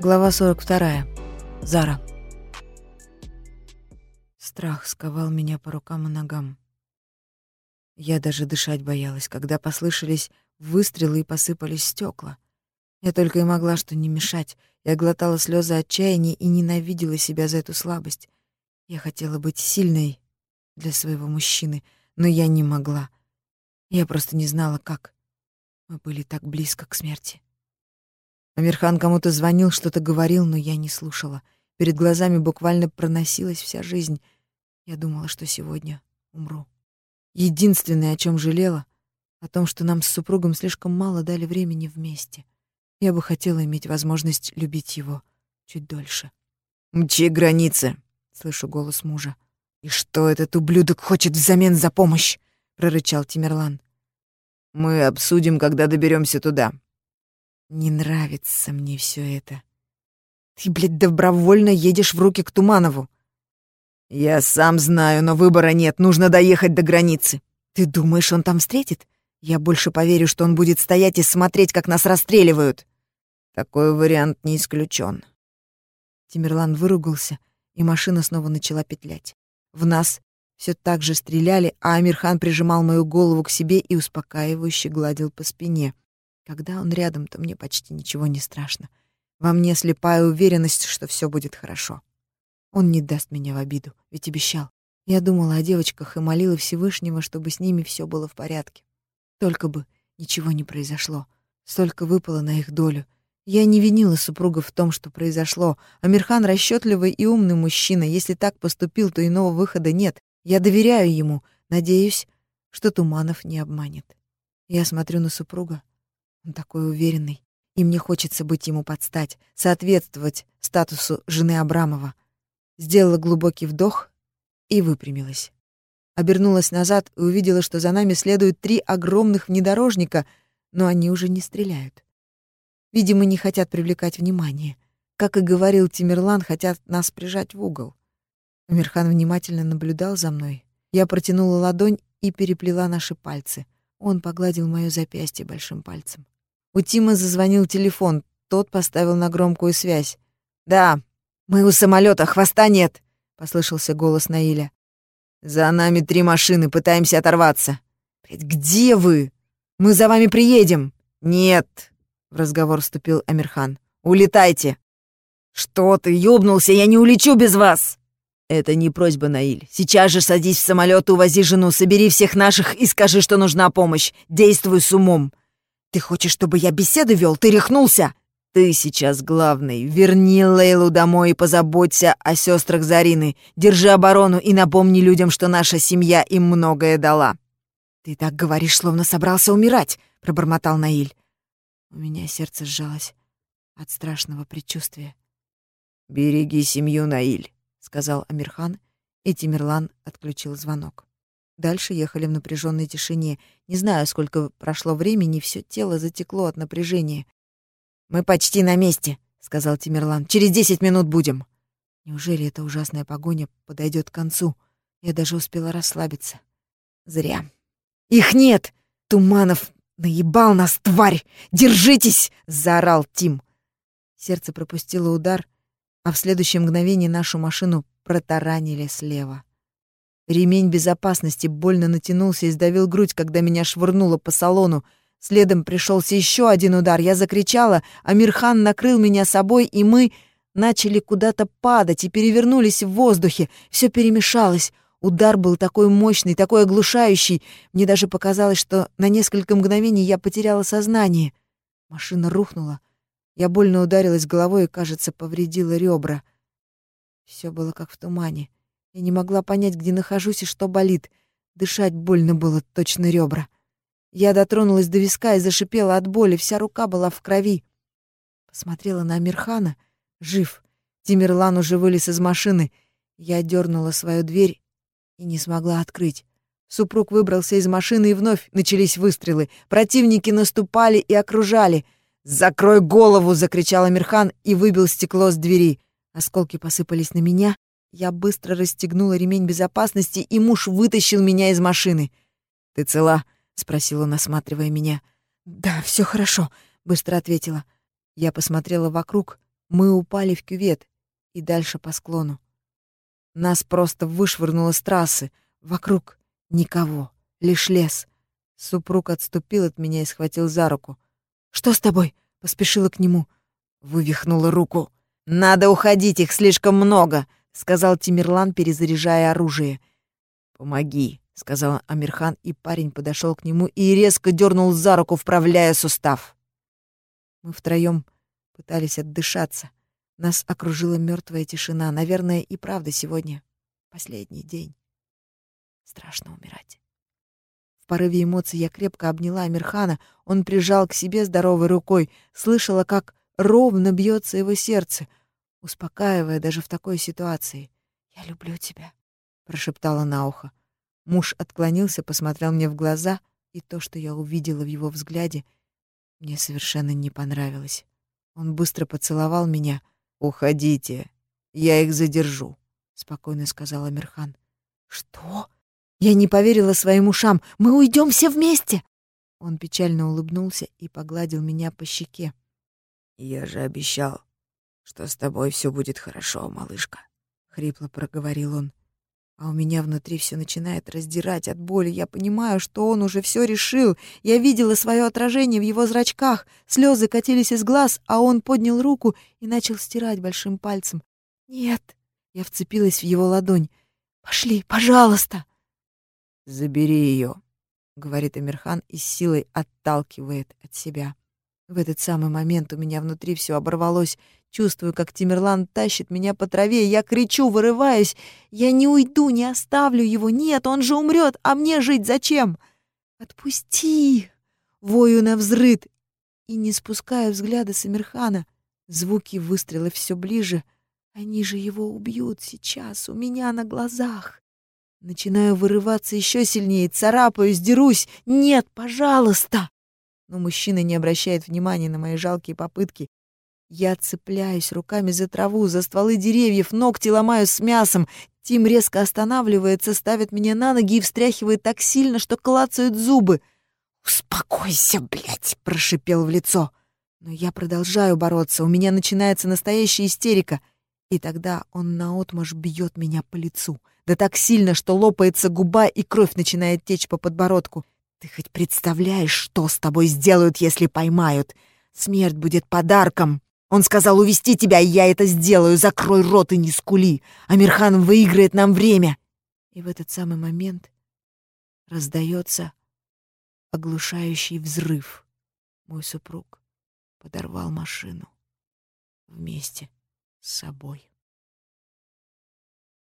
Глава 42. Зара. Страх сковал меня по рукам и ногам. Я даже дышать боялась, когда послышались выстрелы и посыпались стекла. Я только и могла что не мешать. Я глотала слезы отчаяния и ненавидела себя за эту слабость. Я хотела быть сильной для своего мужчины, но я не могла. Я просто не знала, как. Мы были так близко к смерти. Амирхан кому-то звонил, что-то говорил, но я не слушала. Перед глазами буквально проносилась вся жизнь. Я думала, что сегодня умру. Единственное, о чем жалела, о том, что нам с супругом слишком мало дали времени вместе. Я бы хотела иметь возможность любить его чуть дольше. «Мчи границы!» — слышу голос мужа. «И что этот ублюдок хочет взамен за помощь?» — прорычал Тимерлан. «Мы обсудим, когда доберемся туда. Не нравится мне все это. Ты, блядь, добровольно едешь в руки к Туманову. Я сам знаю, но выбора нет, нужно доехать до границы. Ты думаешь, он там встретит? Я больше поверю, что он будет стоять и смотреть, как нас расстреливают. Такой вариант не исключен. Тимирлан выругался, и машина снова начала петлять. В нас все так же стреляли, а Амирхан прижимал мою голову к себе и успокаивающе гладил по спине. Когда он рядом, то мне почти ничего не страшно. Во мне слепая уверенность, что все будет хорошо. Он не даст меня в обиду, ведь обещал. Я думала о девочках и молила Всевышнего, чтобы с ними все было в порядке. Только бы ничего не произошло. Столько выпало на их долю. Я не винила супруга в том, что произошло. Амирхан расчетливый и умный мужчина. Если так поступил, то иного выхода нет. Я доверяю ему. Надеюсь, что Туманов не обманет. Я смотрю на супруга, он такой уверенный, и мне хочется быть ему подстать, соответствовать статусу жены Абрамова. Сделала глубокий вдох и выпрямилась. Обернулась назад и увидела, что за нами следуют три огромных внедорожника, но они уже не стреляют. Видимо, не хотят привлекать внимание. Как и говорил Тимирлан, хотят нас прижать в угол. Амирхан внимательно наблюдал за мной. Я протянула ладонь и переплела наши пальцы. Он погладил моё запястье большим пальцем. У Тима зазвонил телефон. Тот поставил на громкую связь. «Да, мы у самолета, хвоста нет», — послышался голос Наиля. «За нами три машины, пытаемся оторваться». «Где вы? Мы за вами приедем». «Нет», — в разговор вступил Амирхан. «Улетайте». «Что ты, ёбнулся, я не улечу без вас!» «Это не просьба, Наиль. Сейчас же садись в самолет, увози жену, собери всех наших и скажи, что нужна помощь. Действуй с умом. Ты хочешь, чтобы я беседы вел? Ты рехнулся? Ты сейчас главный. Верни Лейлу домой и позаботься о сестрах Зарины. Держи оборону и напомни людям, что наша семья им многое дала. Ты так говоришь, словно собрался умирать, пробормотал Наиль. У меня сердце сжалось от страшного предчувствия. «Береги семью, Наиль», — сказал Амирхан, и Тимирлан отключил звонок. Дальше ехали в напряженной тишине. Не знаю, сколько прошло времени, все тело затекло от напряжения. «Мы почти на месте», — сказал Тимирлан. «Через десять минут будем». Неужели эта ужасная погоня подойдет к концу? Я даже успела расслабиться. Зря. «Их нет! Туманов наебал нас, тварь! Держитесь!» — заорал Тим. Сердце пропустило удар, а в следующее мгновение нашу машину протаранили слева. Ремень безопасности больно натянулся и сдавил грудь, когда меня швырнуло по салону. Следом пришелся еще один удар. Я закричала, а Мирхан накрыл меня собой, и мы начали куда-то падать и перевернулись в воздухе. Все перемешалось. Удар был такой мощный, такой оглушающий. Мне даже показалось, что на несколько мгновений я потеряла сознание. Машина рухнула. Я больно ударилась головой и, кажется, повредила ребра. Все было как в тумане. Я не могла понять, где нахожусь и что болит. Дышать больно было, точно ребра. Я дотронулась до виска и зашипела от боли, вся рука была в крови. Посмотрела на Амирхана. Жив. Тимирлан уже вылез из машины. Я дернула свою дверь и не смогла открыть. Супруг выбрался из машины, и вновь начались выстрелы. Противники наступали и окружали. «Закрой голову!» — закричал Амирхан и выбил стекло с двери. Осколки посыпались на меня, я быстро расстегнула ремень безопасности, и муж вытащил меня из машины. «Ты цела?» — спросил он, осматривая меня. «Да, все хорошо», — быстро ответила. Я посмотрела вокруг. Мы упали в кювет и дальше по склону. Нас просто вышвырнуло с трассы. Вокруг никого, лишь лес. Супруг отступил от меня и схватил за руку. «Что с тобой?» — поспешила к нему. Вывихнула руку. «Надо уходить, их слишком много», — сказал Тимирлан, перезаряжая оружие. «Помоги», — сказал Амирхан, и парень подошел к нему и резко дернул за руку, вправляя сустав. Мы втроем пытались отдышаться. Нас окружила мертвая тишина. Наверное, и правда сегодня последний день. Страшно умирать. В порыве эмоций я крепко обняла Амирхана. Он прижал к себе здоровой рукой. Слышала, как ровно бьется его сердце, успокаивая даже в такой ситуации. «Я люблю тебя», — прошептала на ухо. Муж отклонился, посмотрел мне в глаза, и то, что я увидела в его взгляде, мне совершенно не понравилось. Он быстро поцеловал меня. «Уходите, я их задержу», — спокойно сказал Амирхан. «Что?» Я не поверила своим ушам. «Мы уйдем все вместе!» Он печально улыбнулся и погладил меня по щеке. «Я же обещал, что с тобой все будет хорошо, малышка», — хрипло проговорил он. А у меня внутри все начинает раздирать от боли. Я понимаю, что он уже все решил. Я видела свое отражение в его зрачках. Слезы катились из глаз, а он поднял руку и начал стирать большим пальцем. «Нет!» — я вцепилась в его ладонь. «Пошли, пожалуйста!» «Забери ее», — говорит Амирхан и силой отталкивает от себя. В этот самый момент у меня внутри все оборвалось. Чувствую, как Тимирлан тащит меня по траве. Я кричу, вырываюсь. Я не уйду, не оставлю его. Нет, он же умрет, а мне жить зачем? Отпусти! Вою на взрыд и не спуская взгляда с Амирхана. Звуки выстрела все ближе. Они же его убьют сейчас, у меня на глазах. Начинаю вырываться еще сильнее, царапаюсь, дерусь. Нет, пожалуйста! Но мужчина не обращает внимания на мои жалкие попытки. Я цепляюсь руками за траву, за стволы деревьев, ногти ломаю с мясом. Тим резко останавливается, ставит меня на ноги и встряхивает так сильно, что клацают зубы. «Успокойся, блядь!» — прошипел в лицо. Но я продолжаю бороться, у меня начинается настоящая истерика. И тогда он наотмашь бьет меня по лицу. Да так сильно, что лопается губа и кровь начинает течь по подбородку. Ты хоть представляешь, что с тобой сделают, если поймают? Смерть будет подарком. Он сказал увести тебя, и я это сделаю. Закрой рот и не скули. Амирхан выиграет нам время. И в этот самый момент раздается оглушающий взрыв. Мой супруг подорвал машину вместе с собой.